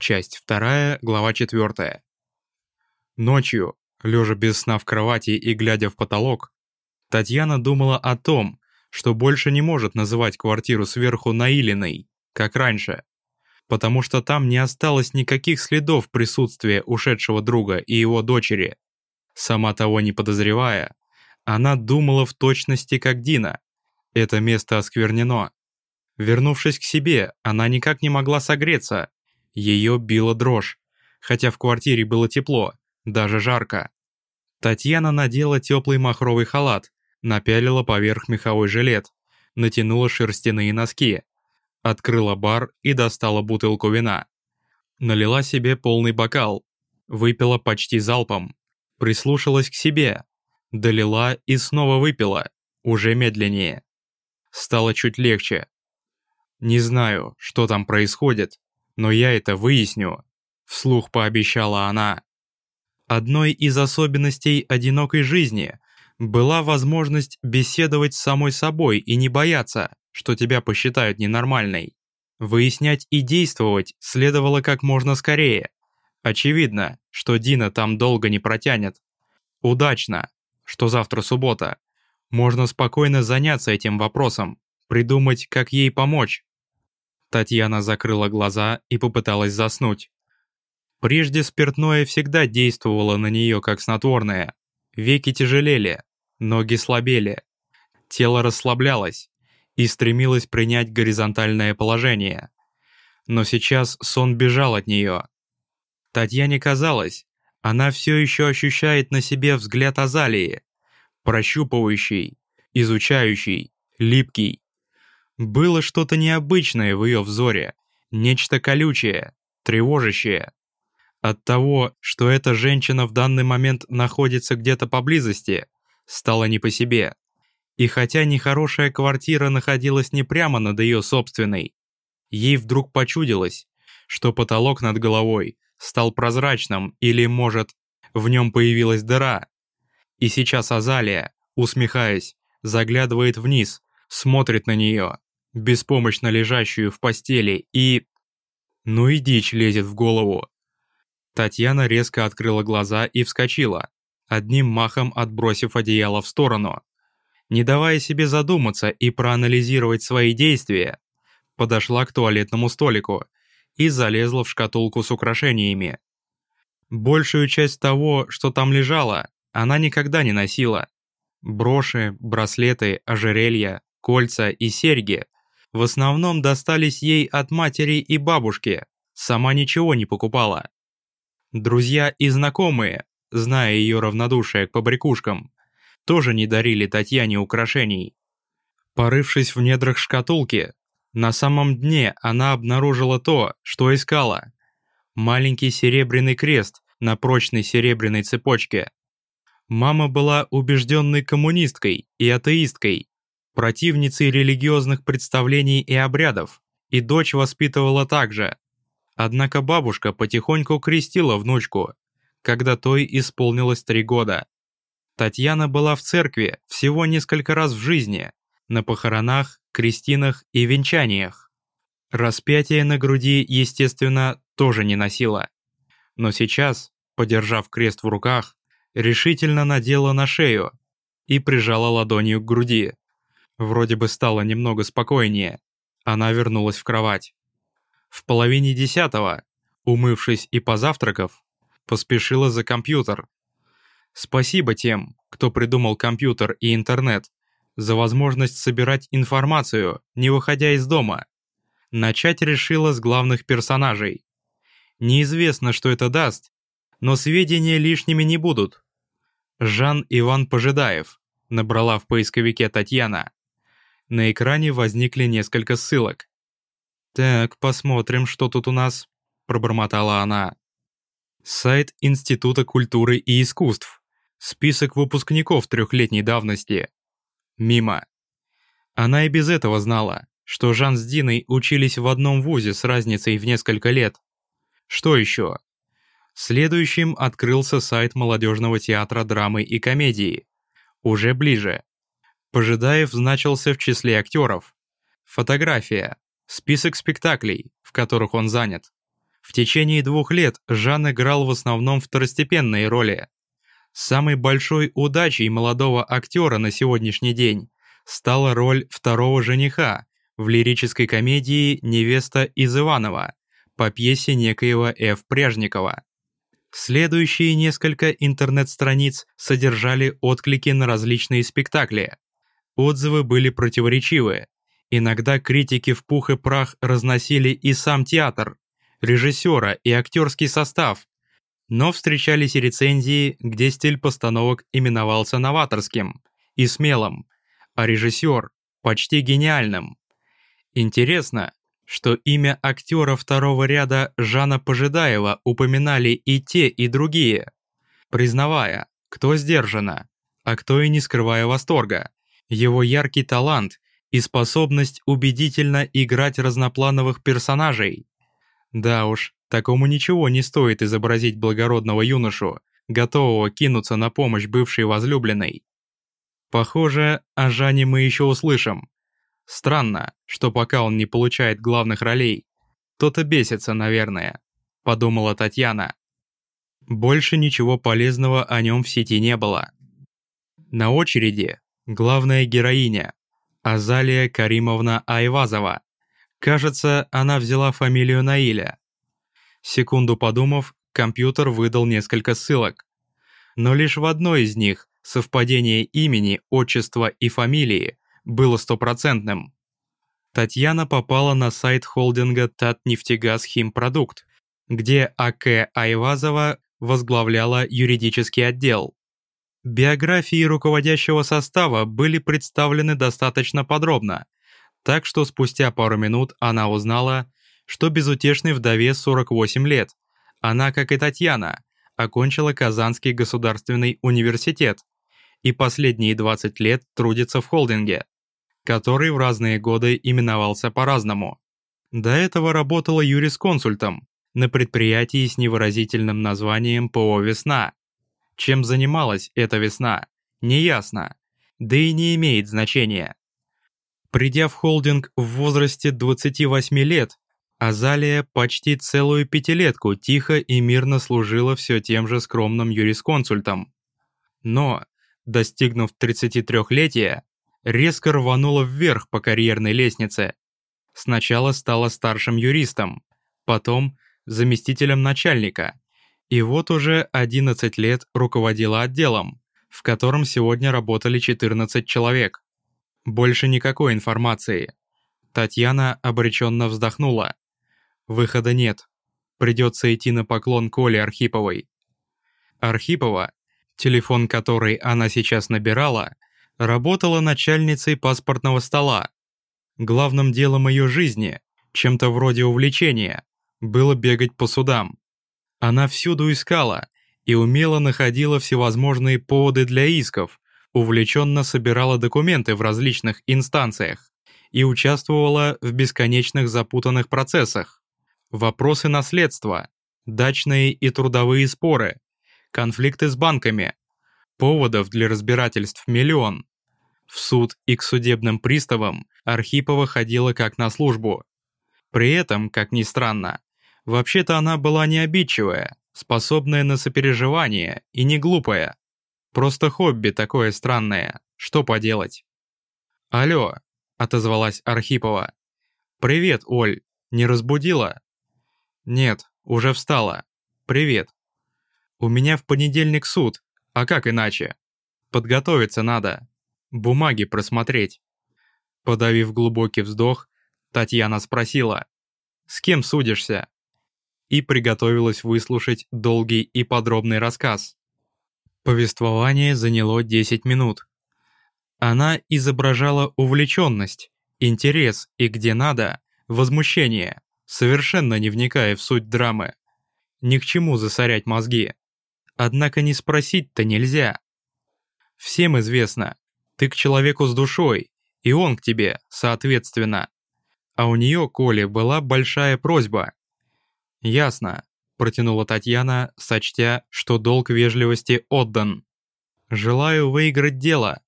Часть 2, глава 4. Ночью, лежа без сна в кровати и глядя в потолок, Татьяна думала о том, что больше не может называть квартиру сверху Наилиной, как раньше, потому что там не осталось никаких следов присутствия ушедшего друга и его дочери. Сама того не подозревая, она думала в точности как Дина. Это место осквернено. Вернувшись к себе, она никак не могла согреться. Ее била дрожь, хотя в квартире было тепло, даже жарко. Татьяна надела теплый махровый халат, напялила поверх меховой жилет, натянула шерстяные носки, открыла бар и достала бутылку вина. Налила себе полный бокал, выпила почти залпом, прислушалась к себе, долила и снова выпила, уже медленнее. Стало чуть легче. Не знаю, что там происходит, но я это выясню, вслух пообещала она. Одной из особенностей одинокой жизни была возможность беседовать с самой собой и не бояться, что тебя посчитают ненормальной. Выяснять и действовать следовало как можно скорее. Очевидно, что Дина там долго не протянет. Удачно, что завтра суббота. Можно спокойно заняться этим вопросом, придумать, как ей помочь. Татьяна закрыла глаза и попыталась заснуть. Прежде спиртное всегда действовало на нее как снотворное. Веки тяжелели, ноги слабели. Тело расслаблялось и стремилось принять горизонтальное положение. Но сейчас сон бежал от нее. Татьяне казалось, она все еще ощущает на себе взгляд Азалии, прощупывающий, изучающий, липкий. Было что-то необычное в ее взоре, нечто колючее, тревожащее. От того, что эта женщина в данный момент находится где-то поблизости, стало не по себе. И хотя нехорошая квартира находилась не прямо над ее собственной, ей вдруг почудилось, что потолок над головой стал прозрачным или, может, в нем появилась дыра. И сейчас Азалия, усмехаясь, заглядывает вниз, смотрит на нее, беспомощно лежащую в постели, и... Ну и дичь лезет в голову. Татьяна резко открыла глаза и вскочила, одним махом отбросив одеяло в сторону. Не давая себе задуматься и проанализировать свои действия, подошла к туалетному столику и залезла в шкатулку с украшениями. Большую часть того, что там лежало, она никогда не носила. Броши, браслеты, ожерелья, кольца и серьги в основном достались ей от матери и бабушки, сама ничего не покупала. Друзья и знакомые, зная ее равнодушие к побрякушкам, тоже не дарили Татьяне украшений. Порывшись в недрах шкатулки, на самом дне она обнаружила то, что искала. Маленький серебряный крест на прочной серебряной цепочке. Мама была убежденной коммунисткой и атеисткой, противницей религиозных представлений и обрядов, и дочь воспитывала так же. Однако бабушка потихоньку крестила внучку, когда той исполнилось три года. Татьяна была в церкви всего несколько раз в жизни, на похоронах, крестинах и венчаниях. Распятие на груди, естественно, тоже не носила. Но сейчас, подержав крест в руках, решительно надела на шею и прижала ладонью к груди. Вроде бы стало немного спокойнее. Она вернулась в кровать. В половине десятого, умывшись и позавтракав, поспешила за компьютер. Спасибо тем, кто придумал компьютер и интернет, за возможность собирать информацию, не выходя из дома. Начать решила с главных персонажей. Неизвестно, что это даст, но сведения лишними не будут. Жан Иван Пожидаев, набрала в поисковике Татьяна. На экране возникли несколько ссылок. «Так, посмотрим, что тут у нас», – пробормотала она. Сайт Института культуры и искусств. Список выпускников трехлетней давности. Мимо. Она и без этого знала, что Жан с Диной учились в одном вузе с разницей в несколько лет. Что еще? Следующим открылся сайт молодежного театра драмы и комедии. Уже ближе. Пожидаев значился в числе актеров. Фотография. Список спектаклей, в которых он занят. В течение двух лет Жан играл в основном второстепенные роли. Самой большой удачей молодого актера на сегодняшний день стала роль второго жениха в лирической комедии «Невеста из Иванова» по пьесе некоего Ф. Пряжникова. Следующие несколько интернет-страниц содержали отклики на различные спектакли. Отзывы были противоречивые. Иногда критики в пух и прах разносили и сам театр, режиссера и актерский состав, но встречались и рецензии, где стиль постановок именовался новаторским и смелым, а режиссер – почти гениальным. Интересно, что имя актера второго ряда Жана Пожидаева упоминали и те, и другие, признавая, кто сдержанно, а кто и не скрывая восторга, его яркий талант и способность убедительно играть разноплановых персонажей. Да уж, такому ничего не стоит изобразить благородного юношу, готового кинуться на помощь бывшей возлюбленной. Похоже, о Жане мы еще услышим. Странно, что пока он не получает главных ролей, то-то бесится, наверное, подумала Татьяна. Больше ничего полезного о нем в сети не было. На очереди главная героиня, Азалия Каримовна Айвазова. Кажется, она взяла фамилию Наиля. Секунду подумав, компьютер выдал несколько ссылок. Но лишь в одной из них совпадение имени, отчества и фамилии было стопроцентным. Татьяна попала на сайт холдинга Татнефтегаз Химпродукт, где А.К. Айвазова возглавляла юридический отдел. Биографии руководящего состава были представлены достаточно подробно, так что спустя пару минут она узнала, что безутешной вдове 48 лет. Она, как и Татьяна, окончила Казанский государственный университет и последние 20 лет трудится в холдинге, который в разные годы именовался по-разному. До этого работала юрисконсультом на предприятии с невыразительным названием ПО «Весна», чем занималась эта весна, неясно, да и не имеет значения. Придя в холдинг в возрасте 28 лет, Азалия почти целую пятилетку тихо и мирно служила все тем же скромным юрисконсультом. Но, достигнув 33-летия, резко рванула вверх по карьерной лестнице. Сначала стала старшим юристом, потом заместителем начальника, и вот уже 11 лет руководила отделом, в котором сегодня работали 14 человек. Больше никакой информации. Татьяна обреченно вздохнула. Выхода нет. Придется идти на поклон Коле Архиповой. Архипова, телефон которой она сейчас набирала, работала начальницей паспортного стола. Главным делом ее жизни, чем-то вроде увлечения, было бегать по судам. Она всюду искала и умело находила всевозможные поводы для исков, увлеченно собирала документы в различных инстанциях и участвовала в бесконечных запутанных процессах. Вопросы наследства, дачные и трудовые споры, конфликты с банками, поводов для разбирательств миллион. В суд и к судебным приставам Архипова ходила как на службу. При этом, как ни странно, Вообще-то она была не обидчивая, способная на сопереживание и не глупая. Просто хобби такое странное, что поделать. «Алло», — отозвалась Архипова. «Привет, Оль, не разбудила?» «Нет, уже встала. Привет. У меня в понедельник суд, а как иначе? Подготовиться надо. Бумаги просмотреть». Подавив глубокий вздох, Татьяна спросила. «С кем судишься?» И приготовилась выслушать долгий и подробный рассказ. Повествование заняло 10 минут. Она изображала увлеченность, интерес и, где надо, возмущение, совершенно не вникая в суть драмы. Ни к чему засорять мозги. Однако не спросить-то нельзя. Всем известно, ты к человеку с душой, и он к тебе, соответственно. А у нее, Коле, была большая просьба «Ясно», – протянула Татьяна, сочтя, что долг вежливости отдан. «Желаю выиграть дело».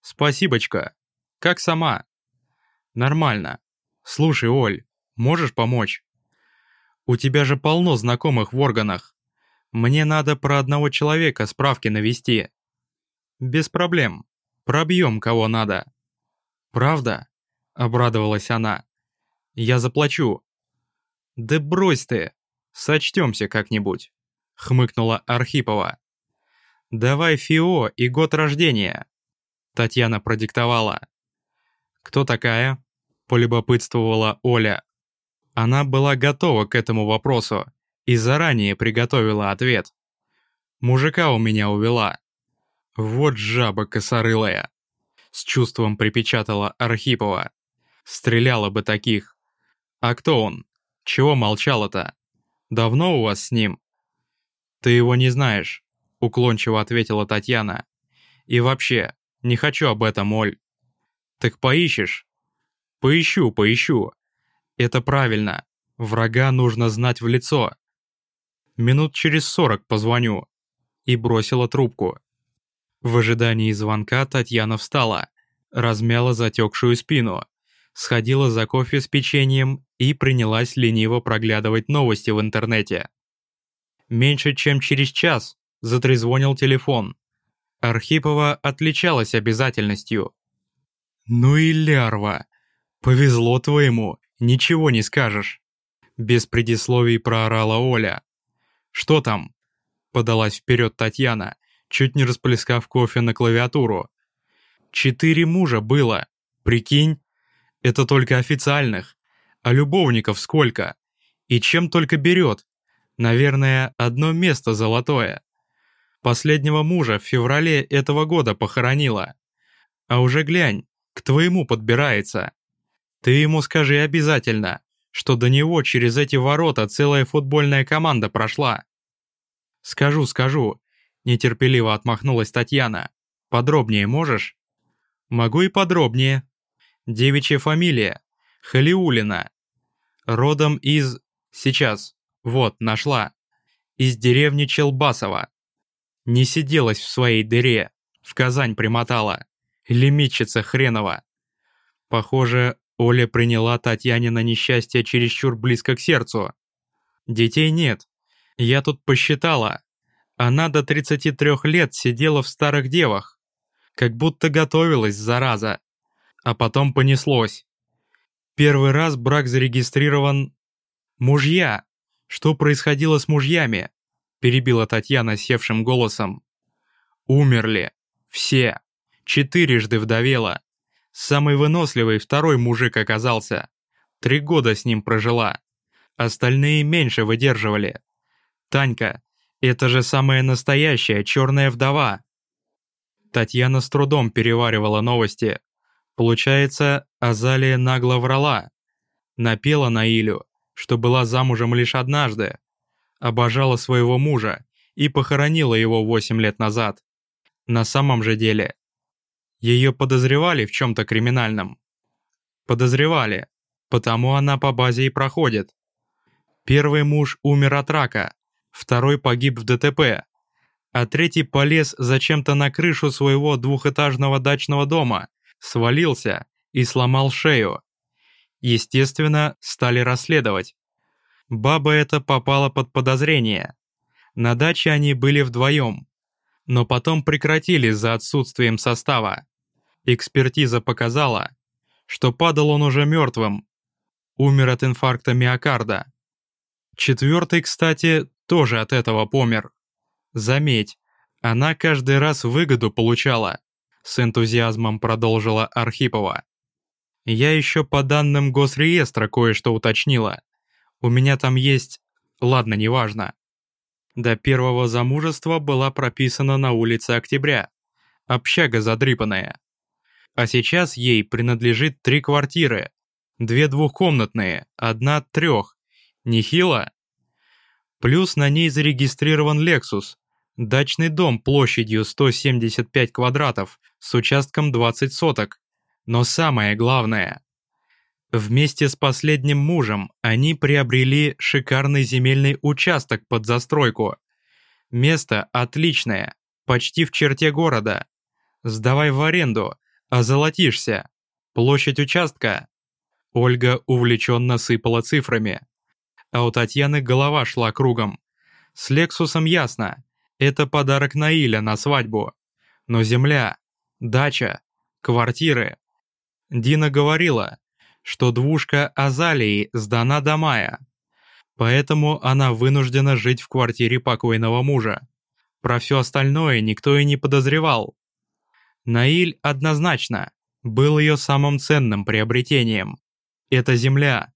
«Спасибочка. Как сама?» «Нормально. Слушай, Оль, можешь помочь?» У тебя же полно знакомых в органах. Мне надо про одного человека справки навести. Без проблем. Пробьем кого надо. Правда? Обрадовалась она. Я заплачу. Да брось ты. Сочтемся как-нибудь. Хмыкнула Архипова. Давай ФИО и год рождения. Татьяна продиктовала. «Кто такая?» – полюбопытствовала Оля. Она была готова к этому вопросу и заранее приготовила ответ. «Мужика у меня увела». «Вот жаба косорылая!» С чувством припечатала Архипова. «Стреляла бы таких». «А кто он? Чего молчала-то? Давно у вас с ним?» «Ты его не знаешь», — уклончиво ответила Татьяна. «И вообще, не хочу об этом, Оль». «Так поищешь?» «Поищу, поищу. Это правильно. Врага нужно знать в лицо. Минут через сорок позвоню». И бросила трубку. В ожидании звонка Татьяна встала, размяла затекшую спину, сходила за кофе с печеньем и принялась лениво проглядывать новости в интернете. Меньше чем через час затрезвонил телефон. Архипова отличалась обязательностью. «Ну и лярва! Повезло твоему, ничего не скажешь!» Без предисловий проорала Оля. «Что там?» Подалась вперед Татьяна, чуть не расплескав кофе на клавиатуру. «Четыре мужа было, прикинь? Это только официальных. А любовников сколько? И чем только берет? Наверное, одно место золотое. Последнего мужа в феврале этого года похоронила. А уже глянь, к твоему подбирается. Ты ему скажи обязательно, что до него через эти ворота целая футбольная команда прошла. Скажу, скажу, нетерпеливо отмахнулась Татьяна. Подробнее можешь? Могу и подробнее. Девичья фамилия. Халиулина. Родом из... Сейчас. Вот, нашла. Из деревни Челбасова. Не сиделась в своей дыре, в Казань примотала. Лимитчица хренова. Похоже, Оля приняла Татьянина несчастье чересчур близко к сердцу. Детей нет. Я тут посчитала. Она до 33 лет сидела в старых девах. Как будто готовилась, зараза. А потом понеслось. Первый раз брак зарегистрирован... Мужья! Что происходило с мужьями? перебила Татьяна севшим голосом. «Умерли. Все. Четырежды вдовела. Самый выносливый второй мужик оказался. Три года с ним прожила. Остальные меньше выдерживали. Танька, это же самая настоящая черная вдова». Татьяна с трудом переваривала новости. Получается, Азалия нагло врала. Напела Наилю, что была замужем лишь однажды, обожала своего мужа и похоронила его 8 лет назад. На самом же деле, ее подозревали в чем-то криминальном. Подозревали, потому она по базе и проходит. Первый муж умер от рака, второй погиб в ДТП, а третий полез зачем-то на крышу своего двухэтажного дачного дома, свалился и сломал шею. Естественно, стали расследовать. Баба эта попала под подозрение. На даче они были вдвоем, но потом прекратили за отсутствием состава. Экспертиза показала, что падал он уже мертвым. Умер от инфаркта миокарда. Четвертый, кстати, тоже от этого помер. Заметь, она каждый раз выгоду получала. С энтузиазмом продолжила Архипова. Я еще по данным Госреестра кое-что уточнила. У меня там есть... Ладно, неважно. До первого замужества была прописана на улице Октября. Общага задрипанная. А сейчас ей принадлежит три квартиры. Две двухкомнатные, одна трех. Нехило? Плюс на ней зарегистрирован Lexus. Дачный дом площадью 175 квадратов с участком 20 соток. Но самое главное, Вместе с последним мужем они приобрели шикарный земельный участок под застройку. Место отличное, почти в черте города. Сдавай в аренду, озолотишься. Площадь участка. Ольга увлеченно сыпала цифрами. а у Татьяны голова шла кругом. С Лексусом ясно, это подарок Наиля на свадьбу. Но земля, дача, квартиры. Дина говорила, что двушка Азалии сдана до мая. Поэтому она вынуждена жить в квартире покойного мужа. Про все остальное никто и не подозревал. Наиль однозначно был ее самым ценным приобретением. Это земля.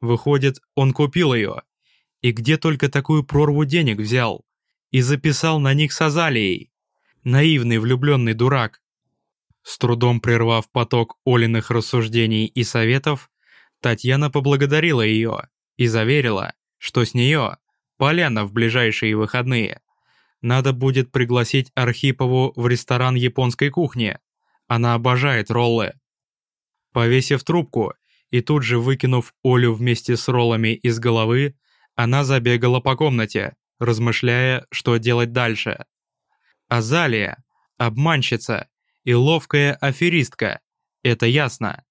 Выходит, он купил ее. И где только такую прорву денег взял? И записал на них с Азалией. Наивный влюбленный дурак. С трудом прервав поток Олиных рассуждений и советов, Татьяна поблагодарила ее и заверила, что с нее поляна в ближайшие выходные. Надо будет пригласить Архипову в ресторан японской кухни. Она обожает роллы. Повесив трубку и тут же выкинув Олю вместе с роллами из головы, она забегала по комнате, размышляя, что делать дальше. Азалия, обманщица и ловкая аферистка, это ясно.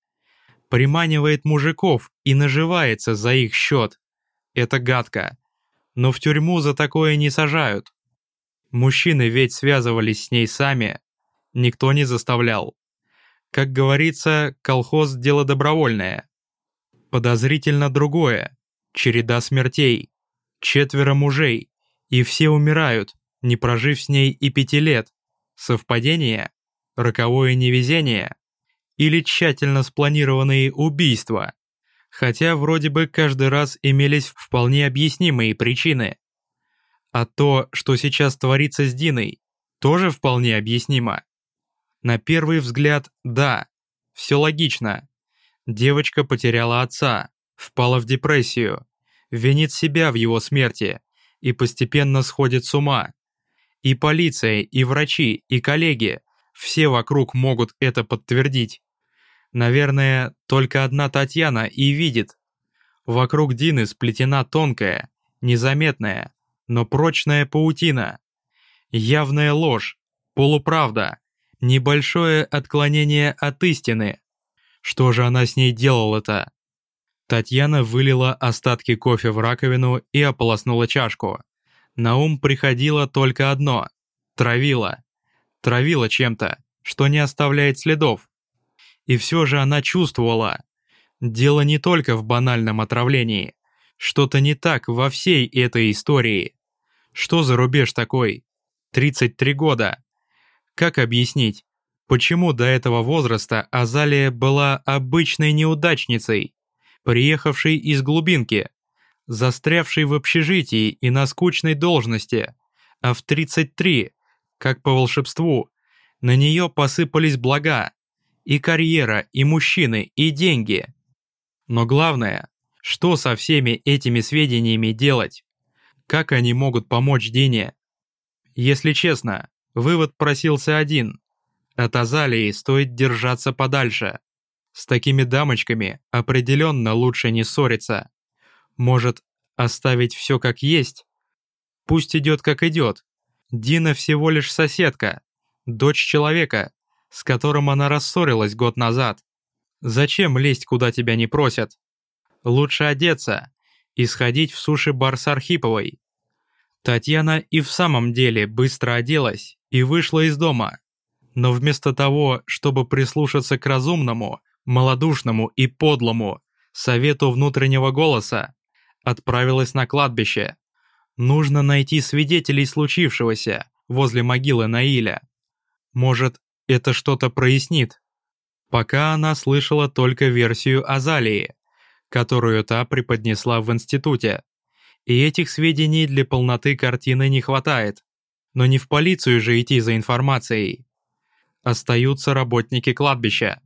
Приманивает мужиков и наживается за их счет. Это гадко. Но в тюрьму за такое не сажают. Мужчины ведь связывались с ней сами. Никто не заставлял. Как говорится, колхоз – дело добровольное. Подозрительно другое. Череда смертей. Четверо мужей. И все умирают, не прожив с ней и пяти лет. Совпадение? Роковое невезение? Или тщательно спланированные убийства? Хотя вроде бы каждый раз имелись вполне объяснимые причины. А то, что сейчас творится с Диной, тоже вполне объяснимо. На первый взгляд, да, все логично. Девочка потеряла отца, впала в депрессию, винит себя в его смерти и постепенно сходит с ума. И полиция, и врачи, и коллеги, все вокруг могут это подтвердить. Наверное, только одна Татьяна и видит. Вокруг Дины сплетена тонкая, незаметная, но прочная паутина. Явная ложь, полуправда, небольшое отклонение от истины. Что же она с ней делала-то? Татьяна вылила остатки кофе в раковину и ополоснула чашку. На ум приходило только одно – травила. Травила чем-то, что не оставляет следов. И все же она чувствовала. Дело не только в банальном отравлении. Что-то не так во всей этой истории. Что за рубеж такой? 33 года. Как объяснить, почему до этого возраста Азалия была обычной неудачницей, приехавшей из глубинки, застрявшей в общежитии и на скучной должности, а в 33, как по волшебству, на нее посыпались блага, и карьера, и мужчины, и деньги. Но главное, что со всеми этими сведениями делать? Как они могут помочь Дине? Если честно, вывод просился один. От Азалии стоит держаться подальше. С такими дамочками определенно лучше не ссориться. Может, оставить все как есть? Пусть идет как идет. Дина всего лишь соседка, дочь человека, с которым она рассорилась год назад. Зачем лезть, куда тебя не просят? Лучше одеться, и сходить в суши-бар с Архиповой. Татьяна и в самом деле быстро оделась и вышла из дома. Но вместо того, чтобы прислушаться к разумному, малодушному и подлому совету внутреннего голоса, отправилась на кладбище. Нужно найти свидетелей случившегося возле могилы Наиля. Может, это что-то прояснит. Пока она слышала только версию Азалии, которую та преподнесла в институте. И этих сведений для полноты картины не хватает. Но не в полицию же идти за информацией. Остаются работники кладбища.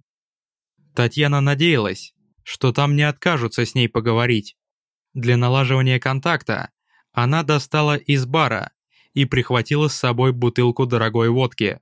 Татьяна надеялась, что там не откажутся с ней поговорить. Для налаживания контакта она достала из бара и прихватила с собой бутылку дорогой водки.